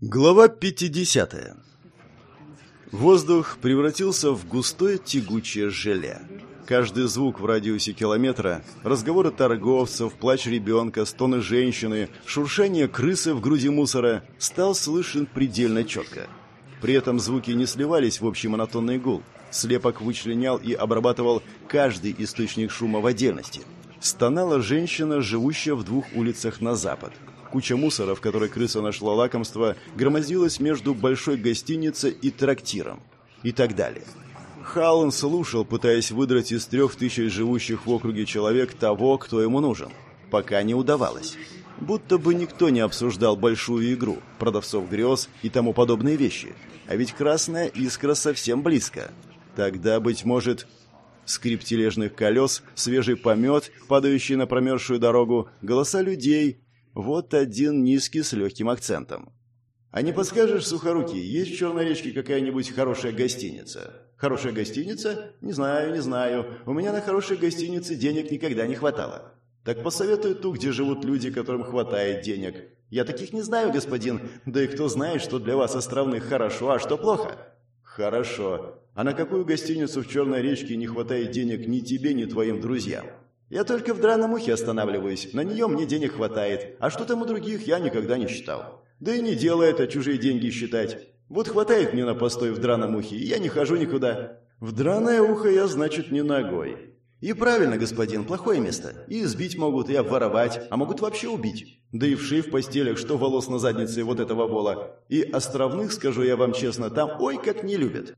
Глава 50. Воздух превратился в густое тягучее желе. Каждый звук в радиусе километра, разговоры торговцев, плач ребенка, стоны женщины, шуршание крысы в груди мусора стал слышен предельно четко. При этом звуки не сливались в общий монотонный гул. Слепок вычленял и обрабатывал каждый источник шума в отдельности. Стонала женщина, живущая в двух улицах на запад. Куча мусора, в которой крыса нашла лакомство, громоздилась между большой гостиницей и трактиром. И так далее. Халлан слушал, пытаясь выдрать из трех тысяч живущих в округе человек того, кто ему нужен. Пока не удавалось. Будто бы никто не обсуждал большую игру, продавцов грез и тому подобные вещи. А ведь красная искра совсем близко. Тогда, быть может, скрип тележных колес, свежий помет, падающий на промерзшую дорогу, голоса людей. Вот один низкий с легким акцентом. «А не подскажешь, Сухорукий, есть в Черной речке какая-нибудь хорошая гостиница?» «Хорошая гостиница? Не знаю, не знаю. У меня на хорошей гостинице денег никогда не хватало». «Так посоветуй ту, где живут люди, которым хватает денег». «Я таких не знаю, господин. Да и кто знает, что для вас островных хорошо, а что плохо?» «Хорошо. А на какую гостиницу в Черной речке не хватает денег ни тебе, ни твоим друзьям?» «Я только в драном ухе останавливаюсь. На нее мне денег хватает. А что там у других, я никогда не считал. Да и не дело это чужие деньги считать. Вот хватает мне на постой в драном ухе, и я не хожу никуда. В драное ухо я, значит, не ногой. И правильно, господин, плохое место. И избить могут, и обворовать, а могут вообще убить. Да и вши в постелях, что волос на заднице вот этого вола. И островных, скажу я вам честно, там ой как не любят.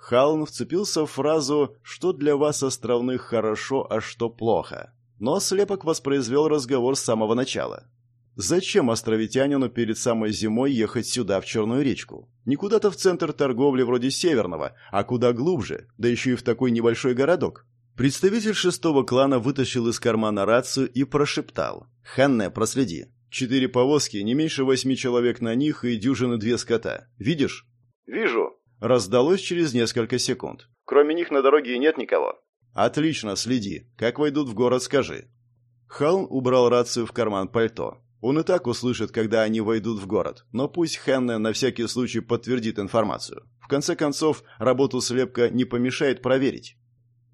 Халн вцепился в фразу «что для вас островных хорошо, а что плохо». Но слепок воспроизвел разговор с самого начала. Зачем островитянину перед самой зимой ехать сюда, в Черную речку? Не куда-то в центр торговли вроде Северного, а куда глубже, да еще и в такой небольшой городок. Представитель шестого клана вытащил из кармана рацию и прошептал. «Ханне, проследи. Четыре повозки, не меньше восьми человек на них и дюжины две скота. Видишь?» «Вижу», — раздалось через несколько секунд. «Кроме них на дороге нет никого». «Отлично, следи. Как войдут в город, скажи». Халм убрал рацию в карман пальто. Он и так услышит, когда они войдут в город, но пусть Хенне на всякий случай подтвердит информацию. В конце концов, работу слепка не помешает проверить.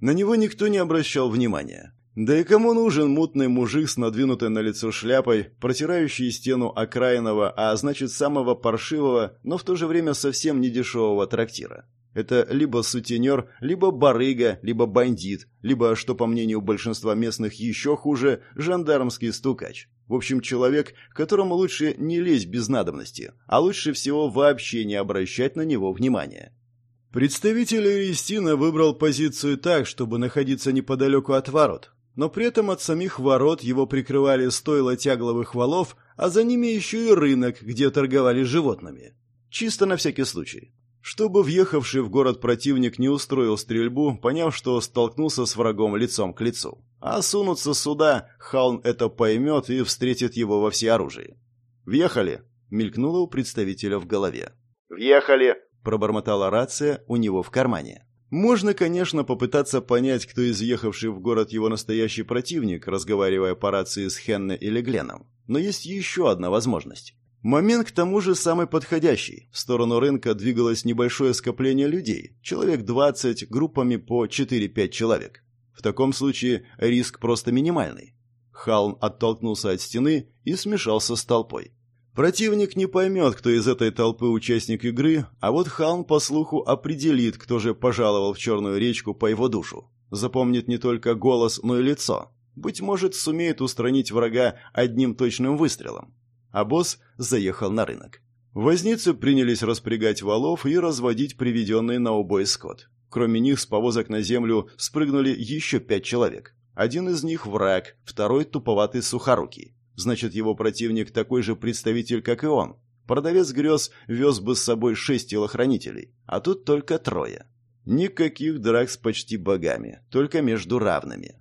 На него никто не обращал внимания. Да и кому нужен мутный мужик с надвинутой на лицо шляпой, протирающий стену окраинного, а значит самого паршивого, но в то же время совсем недешевого трактира? Это либо сутенер, либо барыга, либо бандит, либо, что по мнению большинства местных еще хуже, жандармский стукач. В общем, человек, которому лучше не лезть без надобности, а лучше всего вообще не обращать на него внимания. Представитель Иристина выбрал позицию так, чтобы находиться неподалеку от ворот, но при этом от самих ворот его прикрывали стойла тягловых валов, а за ними еще и рынок, где торговали животными. Чисто на всякий случай чтобы въехавший в город противник не устроил стрельбу, поняв, что столкнулся с врагом лицом к лицу. А сунуться сюда, Халн это поймет и встретит его во всеоружии. «Въехали!» — мелькнуло у представителя в голове. «Въехали!» — пробормотала рация у него в кармане. Можно, конечно, попытаться понять, кто из въехавших в город его настоящий противник, разговаривая по рации с Хенне или Гленом. Но есть еще одна возможность. Момент к тому же самый подходящий. В сторону рынка двигалось небольшое скопление людей, человек 20, группами по 4-5 человек. В таком случае риск просто минимальный. Халн оттолкнулся от стены и смешался с толпой. Противник не поймет, кто из этой толпы участник игры, а вот Халн по слуху определит, кто же пожаловал в Черную речку по его душу. Запомнит не только голос, но и лицо. Быть может, сумеет устранить врага одним точным выстрелом а босс заехал на рынок. Возницы принялись распрягать валов и разводить приведенный на убой скот. Кроме них с повозок на землю спрыгнули еще пять человек. Один из них враг, второй туповатый сухорукий. Значит, его противник такой же представитель, как и он. Продавец грез вез бы с собой шесть телохранителей, а тут только трое. Никаких драк с почти богами, только между равными.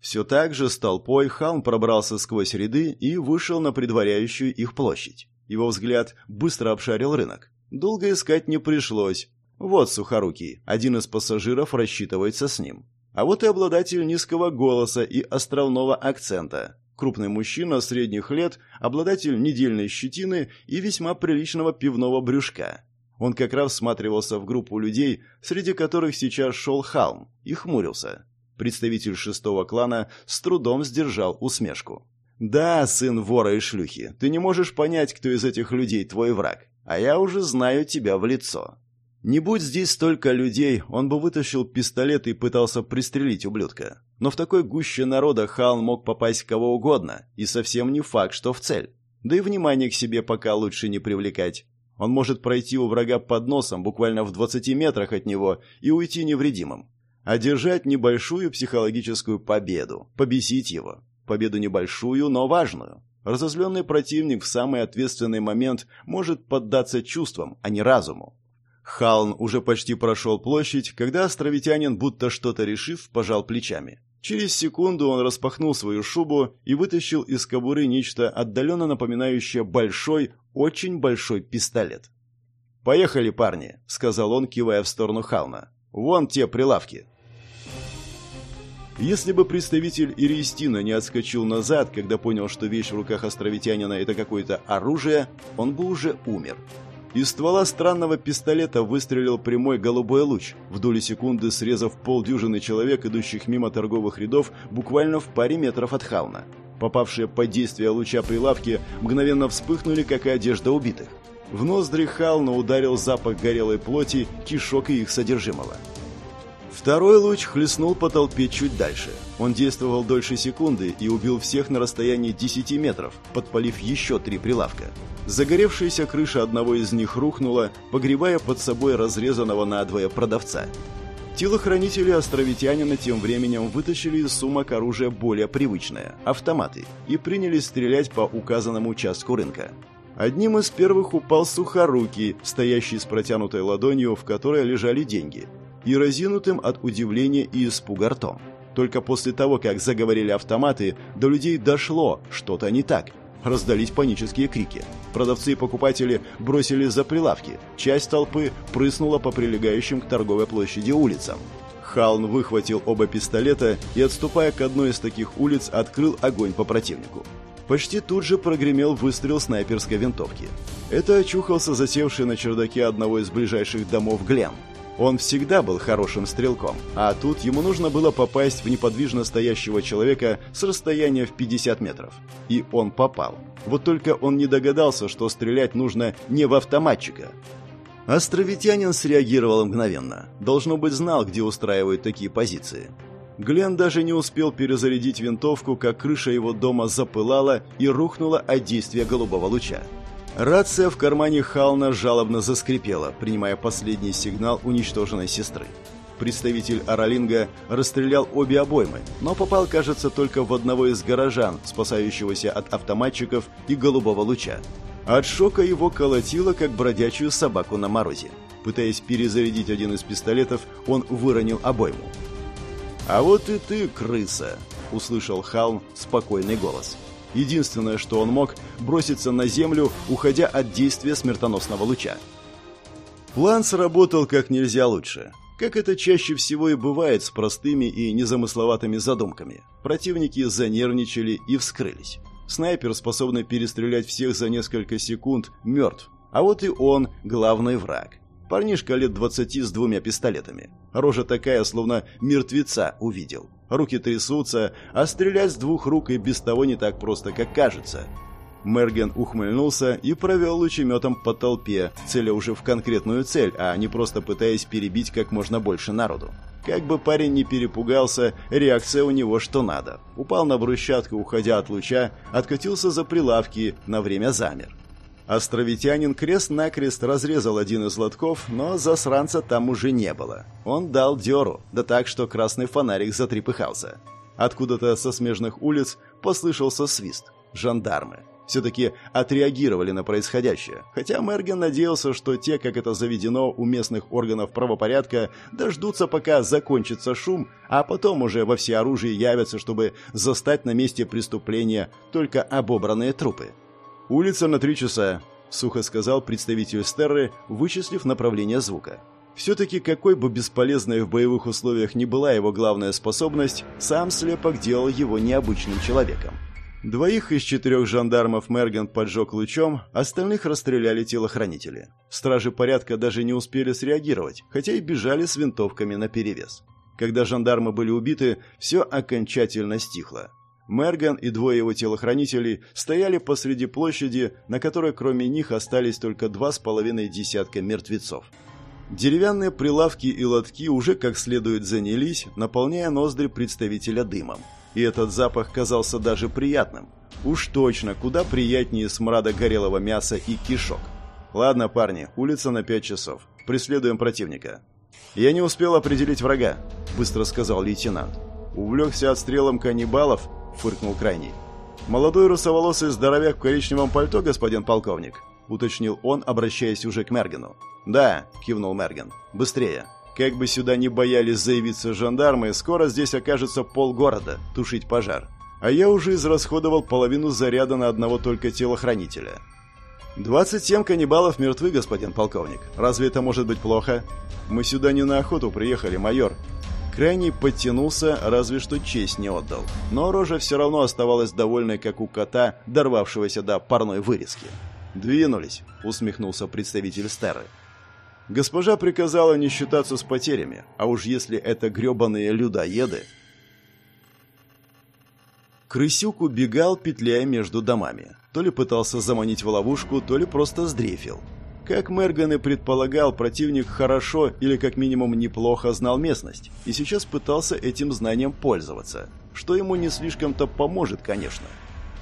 Все так же с толпой Халм пробрался сквозь ряды и вышел на предваряющую их площадь. Его взгляд быстро обшарил рынок. Долго искать не пришлось. Вот Сухорукий, один из пассажиров рассчитывается с ним. А вот и обладатель низкого голоса и островного акцента. Крупный мужчина средних лет, обладатель недельной щетины и весьма приличного пивного брюшка. Он как раз всматривался в группу людей, среди которых сейчас шел Халм, и хмурился. Представитель шестого клана с трудом сдержал усмешку. «Да, сын вора и шлюхи, ты не можешь понять, кто из этих людей твой враг, а я уже знаю тебя в лицо». Не будь здесь столько людей, он бы вытащил пистолет и пытался пристрелить ублюдка. Но в такой гуще народа Халн мог попасть кого угодно, и совсем не факт, что в цель. Да и внимание к себе пока лучше не привлекать. Он может пройти у врага под носом, буквально в 20 метрах от него, и уйти невредимым. Одержать небольшую психологическую победу, побесить его. Победу небольшую, но важную. Разозленный противник в самый ответственный момент может поддаться чувствам, а не разуму. Халн уже почти прошел площадь, когда островитянин, будто что-то решив, пожал плечами. Через секунду он распахнул свою шубу и вытащил из кобуры нечто отдаленно напоминающее большой, очень большой пистолет. «Поехали, парни», — сказал он, кивая в сторону Хална. «Вон те прилавки». Если бы представитель Иристина не отскочил назад, когда понял, что вещь в руках островитянина — это какое-то оружие, он бы уже умер. Из ствола странного пистолета выстрелил прямой голубой луч, в доли секунды срезав полдюжины человек, идущих мимо торговых рядов, буквально в паре метров от Хауна. Попавшие под действие луча прилавки мгновенно вспыхнули, как и одежда убитых. В ноздри Хална ударил запах горелой плоти, кишок и их содержимого. Второй луч хлестнул по толпе чуть дальше. Он действовал дольше секунды и убил всех на расстоянии 10 метров, подпалив еще три прилавка. Загоревшаяся крыша одного из них рухнула, погребая под собой разрезанного надвое продавца. Телохранители островитянина тем временем вытащили из сумок оружие более привычное – автоматы, и принялись стрелять по указанному участку рынка. Одним из первых упал сухорукий, стоящий с протянутой ладонью, в которой лежали деньги, и разинутым от удивления и испуга ртом. Только после того, как заговорили автоматы, до людей дошло, что-то не так – Раздались панические крики. Продавцы и покупатели бросились за прилавки. Часть толпы прыснула по прилегающим к торговой площади улицам. Халн выхватил оба пистолета и, отступая к одной из таких улиц, открыл огонь по противнику. Почти тут же прогремел выстрел снайперской винтовки. Это очухался засевший на чердаке одного из ближайших домов Глен. Он всегда был хорошим стрелком, а тут ему нужно было попасть в неподвижно стоящего человека с расстояния в 50 метров. И он попал. Вот только он не догадался, что стрелять нужно не в автоматчика. Островитянин среагировал мгновенно. Должно быть, знал, где устраивают такие позиции. Глен даже не успел перезарядить винтовку, как крыша его дома запылала и рухнула от действия голубого луча. Рация в кармане Хална жалобно заскрипела, принимая последний сигнал уничтоженной сестры. Представитель Аралинга расстрелял обе обоймы, но попал, кажется, только в одного из горожан, спасающегося от автоматчиков и голубого луча. От шока его колотило, как бродячую собаку на морозе. Пытаясь перезарядить один из пистолетов, он выронил обойму. «А вот и ты, крыса!» — услышал Халм спокойный голос. Единственное, что он мог, броситься на землю, уходя от действия смертоносного луча. План сработал как нельзя лучше. Как это чаще всего и бывает с простыми и незамысловатыми задумками. Противники занервничали и вскрылись. Снайпер, способный перестрелять всех за несколько секунд, мертв. А вот и он, главный враг. Парнишка лет двадцати с двумя пистолетами. Рожа такая, словно мертвеца увидел. Руки трясутся, а стрелять с двух рук и без того не так просто, как кажется. Мерген ухмыльнулся и провел лучеметом по толпе, целя уже в конкретную цель, а не просто пытаясь перебить как можно больше народу. Как бы парень не перепугался, реакция у него что надо. Упал на брусчатку, уходя от луча, откатился за прилавки, на время замер. Островитянин крест-накрест разрезал один из лотков, но засранца там уже не было. Он дал дёру, да так, что красный фонарик затрепыхался. Откуда-то со смежных улиц послышался свист. Жандармы. Все-таки отреагировали на происходящее. Хотя Мерген надеялся, что те, как это заведено у местных органов правопорядка, дождутся, пока закончится шум, а потом уже во всеоружии явятся, чтобы застать на месте преступления только обобранные трупы. «Улица на три часа», — сухо сказал представитель Стерры, вычислив направление звука. Все-таки какой бы бесполезной в боевых условиях ни была его главная способность, сам слепок делал его необычным человеком. Двоих из четырех жандармов Мерген поджег лучом, остальных расстреляли телохранители. Стражи порядка даже не успели среагировать, хотя и бежали с винтовками наперевес. Когда жандармы были убиты, все окончательно стихло. Мерган и двое его телохранителей стояли посреди площади, на которой кроме них остались только два с половиной десятка мертвецов. Деревянные прилавки и лотки уже как следует занялись, наполняя ноздри представителя дымом и этот запах казался даже приятным. Уж точно, куда приятнее смрада горелого мяса и кишок. Ладно, парни, улица на пять часов. Преследуем противника. Я не успел определить врага, быстро сказал лейтенант. Увлекся отстрелом каннибалов, фыркнул крайний. Молодой русоволосый здоровяк в коричневом пальто, господин полковник, уточнил он, обращаясь уже к Мергену. Да, кивнул Мерген. Быстрее. Как бы сюда не боялись заявиться жандармы, скоро здесь окажется полгорода тушить пожар. А я уже израсходовал половину заряда на одного только телохранителя. 27 каннибалов мертвы, господин полковник. Разве это может быть плохо? Мы сюда не на охоту приехали, майор. Крайний подтянулся, разве что честь не отдал. Но рожа все равно оставалась довольной, как у кота, дорвавшегося до парной вырезки. «Двинулись», — усмехнулся представитель Стерры. Госпожа приказала не считаться с потерями, а уж если это гребаные людоеды... Крысюк убегал, петляя между домами. То ли пытался заманить в ловушку, то ли просто сдрефил. Как Мерган и предполагал, противник хорошо или как минимум неплохо знал местность, и сейчас пытался этим знанием пользоваться, что ему не слишком-то поможет, конечно.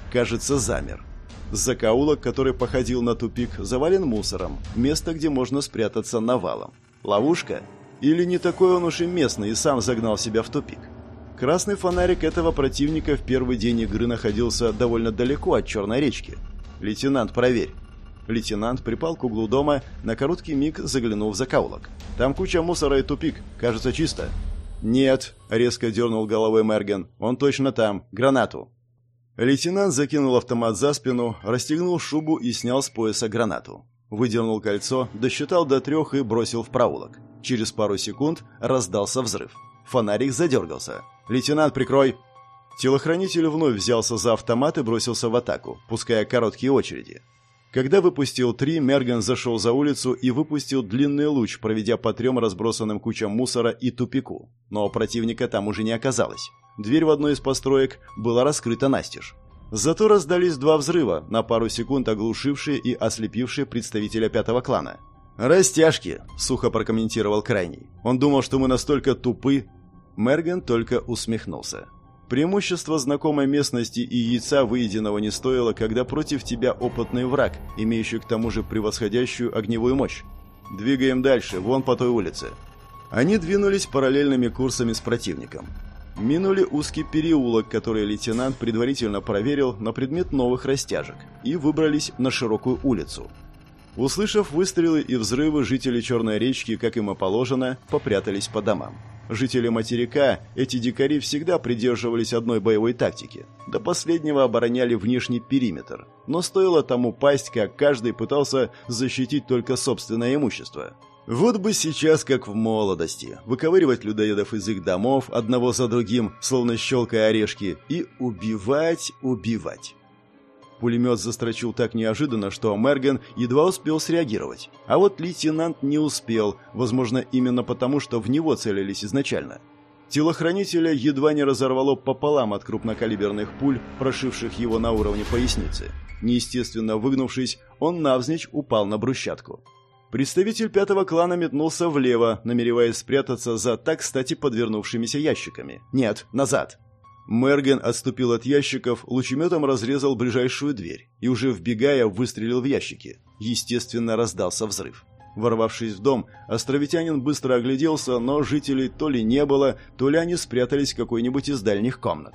Кажется, замер. Закоулок, который походил на тупик, завален мусором. Место, где можно спрятаться навалом. Ловушка? Или не такой он уж и местный и сам загнал себя в тупик? Красный фонарик этого противника в первый день игры находился довольно далеко от Черной речки. «Лейтенант, проверь». Лейтенант припал к углу дома, на короткий миг заглянул в закоулок. «Там куча мусора и тупик. Кажется, чисто». «Нет», — резко дернул головой Мерген. «Он точно там. Гранату». Лейтенант закинул автомат за спину, расстегнул шубу и снял с пояса гранату. Выдернул кольцо, досчитал до трех и бросил в проулок. Через пару секунд раздался взрыв. Фонарик задергался. «Лейтенант, прикрой!» Телохранитель вновь взялся за автомат и бросился в атаку, пуская короткие очереди. Когда выпустил три, Мерган зашел за улицу и выпустил длинный луч, проведя по трем разбросанным кучам мусора и тупику. Но противника там уже не оказалось. Дверь в одной из построек была раскрыта настежь. Зато раздались два взрыва, на пару секунд оглушившие и ослепившие представителя пятого клана. «Растяжки», — сухо прокомментировал Крайний. «Он думал, что мы настолько тупы». Мерген только усмехнулся. Преимущество знакомой местности и яйца выеденного не стоило, когда против тебя опытный враг, имеющий к тому же превосходящую огневую мощь. Двигаем дальше, вон по той улице. Они двинулись параллельными курсами с противником. Минули узкий переулок, который лейтенант предварительно проверил на предмет новых растяжек, и выбрались на широкую улицу. Услышав выстрелы и взрывы, жители Черной речки, как им и положено, попрятались по домам. Жители материка, эти дикари всегда придерживались одной боевой тактики. До последнего обороняли внешний периметр. Но стоило тому пасть, как каждый пытался защитить только собственное имущество. Вот бы сейчас, как в молодости, выковыривать людоедов из их домов одного за другим, словно щелкая орешки, и убивать, убивать. Пулемет застрочил так неожиданно, что Мерген едва успел среагировать. А вот лейтенант не успел, возможно, именно потому, что в него целились изначально. Телохранителя едва не разорвало пополам от крупнокалиберных пуль, прошивших его на уровне поясницы. Неестественно выгнувшись, он навзничь упал на брусчатку. Представитель пятого клана метнулся влево, намереваясь спрятаться за так, кстати, подвернувшимися ящиками. Нет, назад. Мерген отступил от ящиков, лучеметом разрезал ближайшую дверь и уже вбегая выстрелил в ящики. Естественно, раздался взрыв. Ворвавшись в дом, островитянин быстро огляделся, но жителей то ли не было, то ли они спрятались в какой-нибудь из дальних комнат.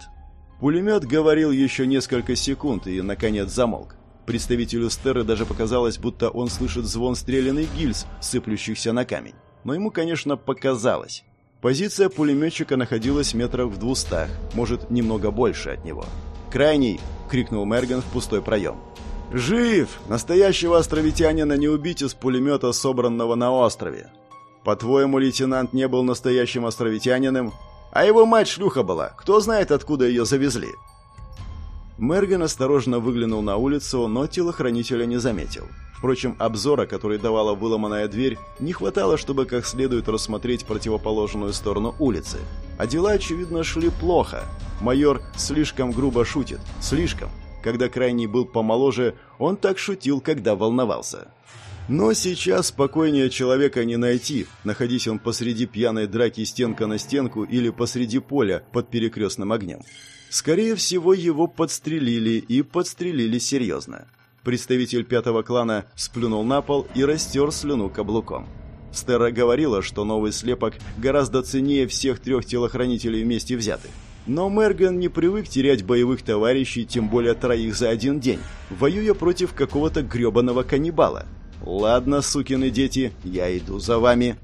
Пулемет говорил еще несколько секунд и, наконец, замолк. Представителю Стерры даже показалось, будто он слышит звон стрелянных гильз, сыплющихся на камень. Но ему, конечно, показалось. Позиция пулеметчика находилась метрах в двустах, может, немного больше от него. «Крайний!» — крикнул Мерган в пустой проем. «Жив! Настоящего островитянина не убить из пулемета, собранного на острове. По-твоему, лейтенант не был настоящим островитянином? А его мать шлюха была. Кто знает, откуда ее завезли?» Мерген осторожно выглянул на улицу, но телохранителя не заметил. Впрочем, обзора, который давала выломанная дверь, не хватало, чтобы как следует рассмотреть противоположную сторону улицы. А дела, очевидно, шли плохо. Майор слишком грубо шутит. Слишком. Когда крайний был помоложе, он так шутил, когда волновался. Но сейчас спокойнее человека не найти, находись он посреди пьяной драки стенка на стенку или посреди поля под перекрестным огнем. Скорее всего, его подстрелили и подстрелили серьезно. Представитель пятого клана сплюнул на пол и растер слюну каблуком. Стера говорила, что новый слепок гораздо ценнее всех трех телохранителей вместе взятых. Но Мерган не привык терять боевых товарищей, тем более троих за один день, воюя против какого-то гребаного каннибала. «Ладно, сукины дети, я иду за вами»,